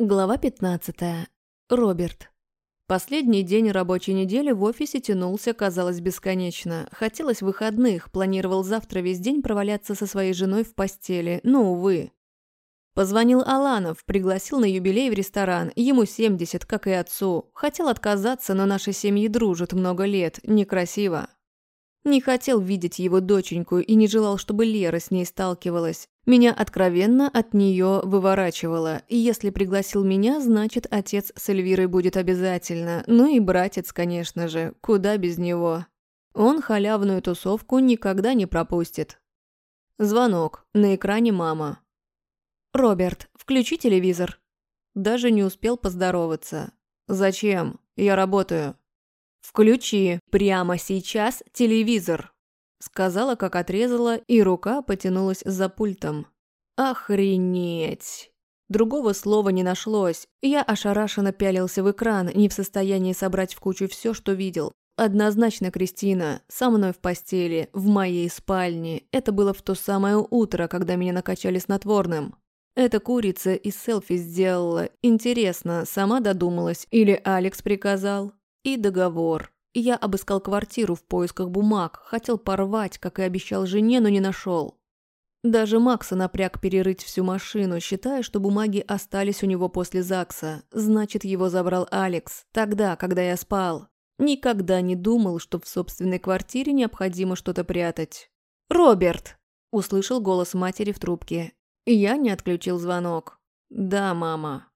Глава 15. Роберт. Последний день рабочей недели в офисе тянулся, казалось, бесконечно. Хотелось выходных, планировал завтра весь день проваляться со своей женой в постели, но, увы. Позвонил Аланов, пригласил на юбилей в ресторан, ему 70, как и отцу. Хотел отказаться, но наши семьи дружат много лет, некрасиво. Не хотел видеть его доченьку и не желал, чтобы Лера с ней сталкивалась. Меня откровенно от нее выворачивало. И если пригласил меня, значит, отец с Эльвирой будет обязательно. Ну и братец, конечно же, куда без него. Он халявную тусовку никогда не пропустит. Звонок. На экране мама. «Роберт, включи телевизор». Даже не успел поздороваться. «Зачем? Я работаю». «Включи прямо сейчас телевизор», — сказала, как отрезала, и рука потянулась за пультом. «Охренеть!» Другого слова не нашлось. Я ошарашенно пялился в экран, не в состоянии собрать в кучу все, что видел. Однозначно Кристина, со мной в постели, в моей спальне. Это было в то самое утро, когда меня накачали снотворным. Эта курица из селфи сделала. Интересно, сама додумалась или Алекс приказал? И договор. Я обыскал квартиру в поисках бумаг, хотел порвать, как и обещал жене, но не нашел. Даже Макса напряг перерыть всю машину, считая, что бумаги остались у него после ЗАГСа. Значит, его забрал Алекс, тогда, когда я спал. Никогда не думал, что в собственной квартире необходимо что-то прятать. «Роберт!» – услышал голос матери в трубке. Я не отключил звонок. «Да, мама».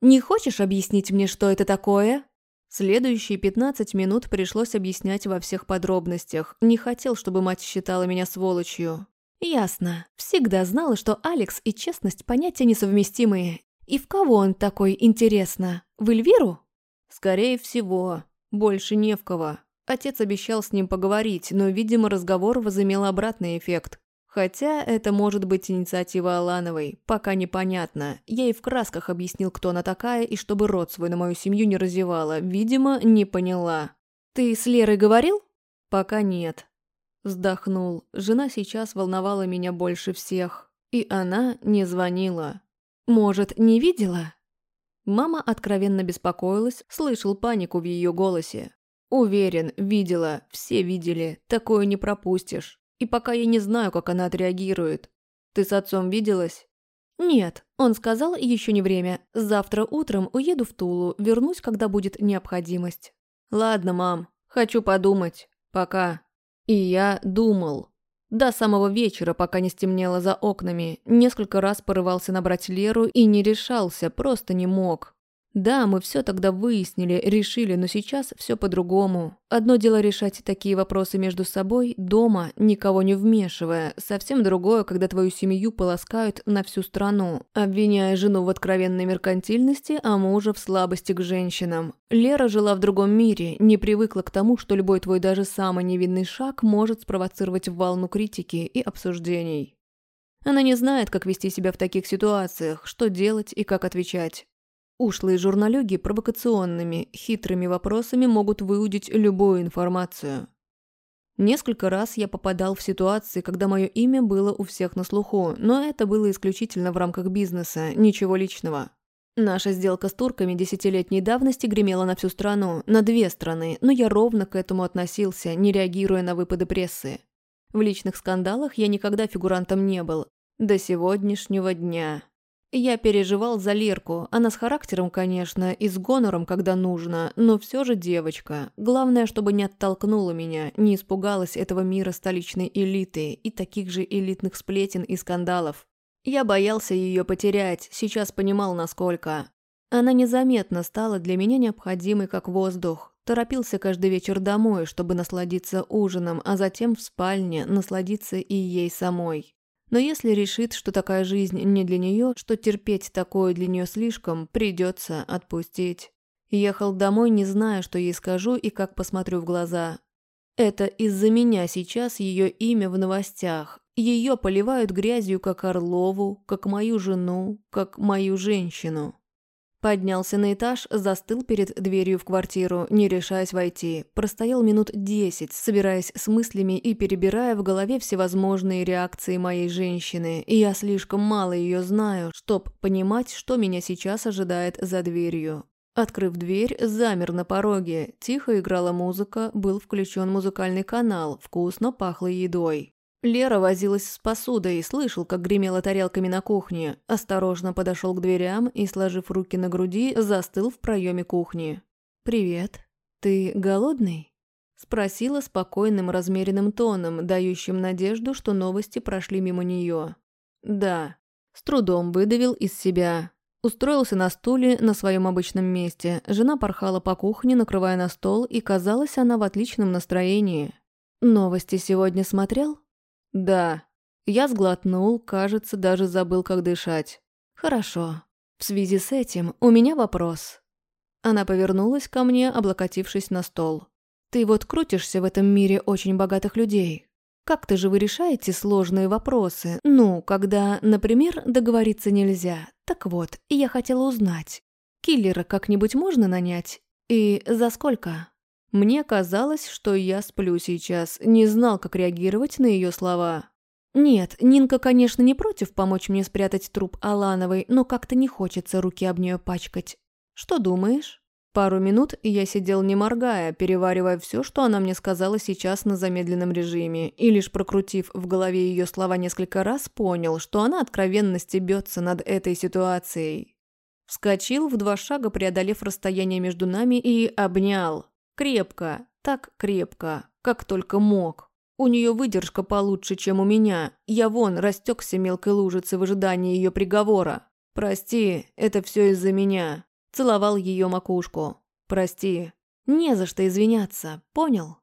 «Не хочешь объяснить мне, что это такое?» Следующие 15 минут пришлось объяснять во всех подробностях. Не хотел, чтобы мать считала меня сволочью. Ясно. Всегда знала, что Алекс и честность понятия несовместимые. И в кого он такой, интересно? В Эльвиру? Скорее всего. Больше не в кого. Отец обещал с ним поговорить, но, видимо, разговор возымел обратный эффект. Хотя это может быть инициатива Алановой, пока непонятно. Я и в красках объяснил, кто она такая, и чтобы рот свой на мою семью не разевала. Видимо, не поняла. «Ты с Лерой говорил?» «Пока нет». Вздохнул. Жена сейчас волновала меня больше всех. И она не звонила. «Может, не видела?» Мама откровенно беспокоилась, слышал панику в ее голосе. «Уверен, видела, все видели, такое не пропустишь. И пока я не знаю, как она отреагирует. Ты с отцом виделась? Нет, он сказал, еще не время. Завтра утром уеду в Тулу, вернусь, когда будет необходимость. Ладно, мам, хочу подумать. Пока. И я думал. До самого вечера, пока не стемнело за окнами, несколько раз порывался набрать Леру и не решался, просто не мог. Да, мы все тогда выяснили, решили, но сейчас все по-другому. Одно дело решать такие вопросы между собой, дома, никого не вмешивая. Совсем другое, когда твою семью полоскают на всю страну, обвиняя жену в откровенной меркантильности, а мужа в слабости к женщинам. Лера жила в другом мире, не привыкла к тому, что любой твой даже самый невинный шаг может спровоцировать волну критики и обсуждений. Она не знает, как вести себя в таких ситуациях, что делать и как отвечать. Ушлые журналюги провокационными, хитрыми вопросами могут выудить любую информацию. Несколько раз я попадал в ситуации, когда мое имя было у всех на слуху, но это было исключительно в рамках бизнеса, ничего личного. Наша сделка с турками десятилетней давности гремела на всю страну, на две страны, но я ровно к этому относился, не реагируя на выпады прессы. В личных скандалах я никогда фигурантом не был. До сегодняшнего дня. Я переживал за Лерку. Она с характером, конечно, и с гонором, когда нужно, но все же девочка. Главное, чтобы не оттолкнула меня, не испугалась этого мира столичной элиты и таких же элитных сплетен и скандалов. Я боялся ее потерять, сейчас понимал, насколько. Она незаметно стала для меня необходимой, как воздух. Торопился каждый вечер домой, чтобы насладиться ужином, а затем в спальне насладиться и ей самой. Но если решит, что такая жизнь не для нее, что терпеть такое для нее слишком, придется отпустить. Ехал домой, не зная, что ей скажу и как посмотрю в глаза. Это из-за меня сейчас ее имя в новостях. Ее поливают грязью как Орлову, как мою жену, как мою женщину. Поднялся на этаж, застыл перед дверью в квартиру, не решаясь войти. Простоял минут десять, собираясь с мыслями и перебирая в голове всевозможные реакции моей женщины. И я слишком мало ее знаю, чтоб понимать, что меня сейчас ожидает за дверью. Открыв дверь, замер на пороге. Тихо играла музыка, был включен музыкальный канал, вкусно пахло едой. Лера возилась с посудой, слышал, как гремела тарелками на кухне. Осторожно подошел к дверям и, сложив руки на груди, застыл в проеме кухни. «Привет. Ты голодный?» Спросила спокойным размеренным тоном, дающим надежду, что новости прошли мимо нее. «Да». С трудом выдавил из себя. Устроился на стуле на своем обычном месте. Жена порхала по кухне, накрывая на стол, и казалась она в отличном настроении. «Новости сегодня смотрел?» «Да». Я сглотнул, кажется, даже забыл, как дышать. «Хорошо. В связи с этим у меня вопрос». Она повернулась ко мне, облокотившись на стол. «Ты вот крутишься в этом мире очень богатых людей. Как-то же вы решаете сложные вопросы. Ну, когда, например, договориться нельзя. Так вот, я хотела узнать. Киллера как-нибудь можно нанять? И за сколько?» Мне казалось, что я сплю сейчас, не знал, как реагировать на ее слова. Нет, Нинка, конечно, не против помочь мне спрятать труп Алановой, но как-то не хочется руки об нее пачкать. Что думаешь? Пару минут я сидел не моргая, переваривая все, что она мне сказала сейчас на замедленном режиме, и лишь прокрутив в голове ее слова несколько раз, понял, что она откровенно стебется над этой ситуацией. Вскочил в два шага, преодолев расстояние между нами, и обнял. Крепко, так крепко, как только мог. У нее выдержка получше, чем у меня. Я вон растекся мелкой лужицей в ожидании ее приговора. Прости, это все из-за меня. Целовал ее макушку. Прости. Не за что извиняться, понял?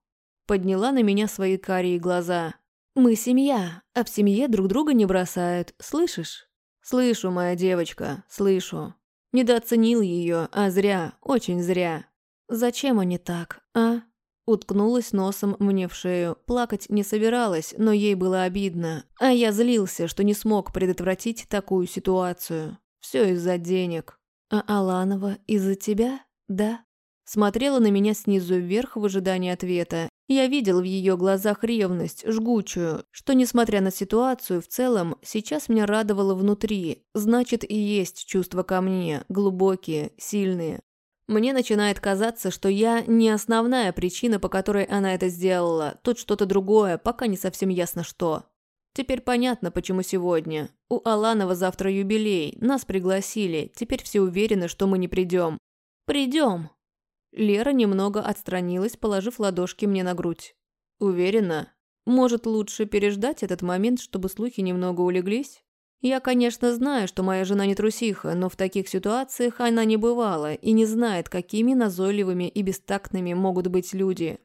Подняла на меня свои карие глаза. Мы семья, а в семье друг друга не бросают, слышишь? Слышу, моя девочка, слышу. Недооценил ее, а зря, очень зря. «Зачем они так, а?» Уткнулась носом мне в шею. Плакать не собиралась, но ей было обидно. А я злился, что не смог предотвратить такую ситуацию. Все из-за денег. А Аланова из-за тебя? Да? Смотрела на меня снизу вверх в ожидании ответа. Я видел в ее глазах ревность, жгучую, что, несмотря на ситуацию, в целом, сейчас меня радовало внутри. Значит, и есть чувства ко мне, глубокие, сильные. Мне начинает казаться, что я не основная причина, по которой она это сделала. Тут что-то другое, пока не совсем ясно что. Теперь понятно, почему сегодня. У Аланова завтра юбилей, нас пригласили, теперь все уверены, что мы не придем. Придем. Лера немного отстранилась, положив ладошки мне на грудь. Уверена? Может, лучше переждать этот момент, чтобы слухи немного улеглись? Я, конечно, знаю, что моя жена не трусиха, но в таких ситуациях она не бывала и не знает, какими назойливыми и бестактными могут быть люди.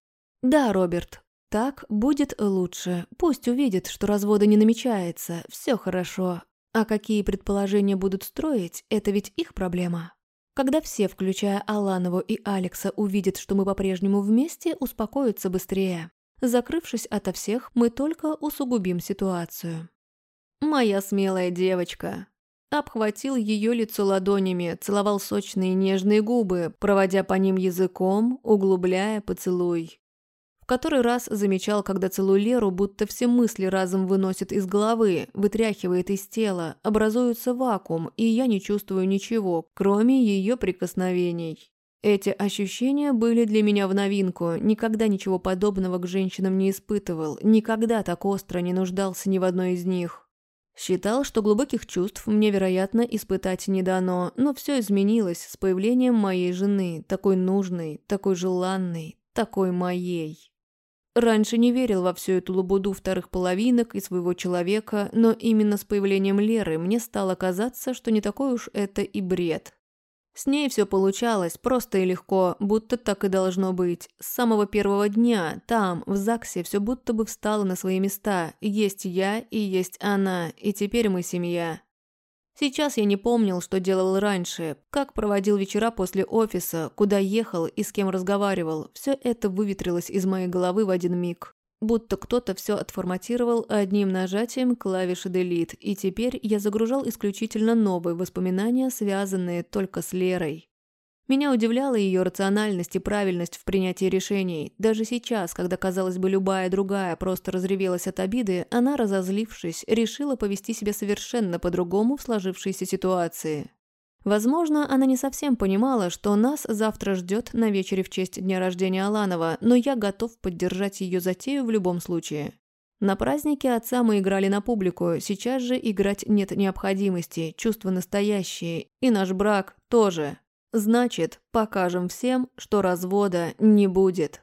Да, Роберт, так будет лучше. Пусть увидит, что развода не намечается, все хорошо. А какие предположения будут строить, это ведь их проблема. Когда все, включая Аланову и Алекса, увидят, что мы по-прежнему вместе, успокоятся быстрее. Закрывшись ото всех, мы только усугубим ситуацию. «Моя смелая девочка». Обхватил ее лицо ладонями, целовал сочные нежные губы, проводя по ним языком, углубляя поцелуй. В который раз замечал, когда целую Леру, будто все мысли разом выносит из головы, вытряхивает из тела, образуется вакуум, и я не чувствую ничего, кроме ее прикосновений. Эти ощущения были для меня в новинку, никогда ничего подобного к женщинам не испытывал, никогда так остро не нуждался ни в одной из них. Считал, что глубоких чувств мне, вероятно, испытать не дано, но все изменилось с появлением моей жены, такой нужной, такой желанной, такой моей. Раньше не верил во всю эту лабуду вторых половинок и своего человека, но именно с появлением Леры мне стало казаться, что не такой уж это и бред. С ней все получалось просто и легко, будто так и должно быть. С самого первого дня, там, в ЗАГСе, все будто бы встало на свои места. Есть я и есть она, и теперь мы семья. Сейчас я не помнил, что делал раньше, как проводил вечера после офиса, куда ехал и с кем разговаривал. Все это выветрилось из моей головы в один миг. Будто кто-то все отформатировал одним нажатием клавиши Delete, и теперь я загружал исключительно новые воспоминания, связанные только с Лерой. Меня удивляла ее рациональность и правильность в принятии решений. Даже сейчас, когда, казалось бы, любая другая просто разревелась от обиды, она, разозлившись, решила повести себя совершенно по-другому в сложившейся ситуации. Возможно, она не совсем понимала, что нас завтра ждет на вечере в честь дня рождения Аланова, но я готов поддержать ее затею в любом случае. На празднике отца мы играли на публику, сейчас же играть нет необходимости, чувства настоящие, и наш брак тоже. Значит, покажем всем, что развода не будет.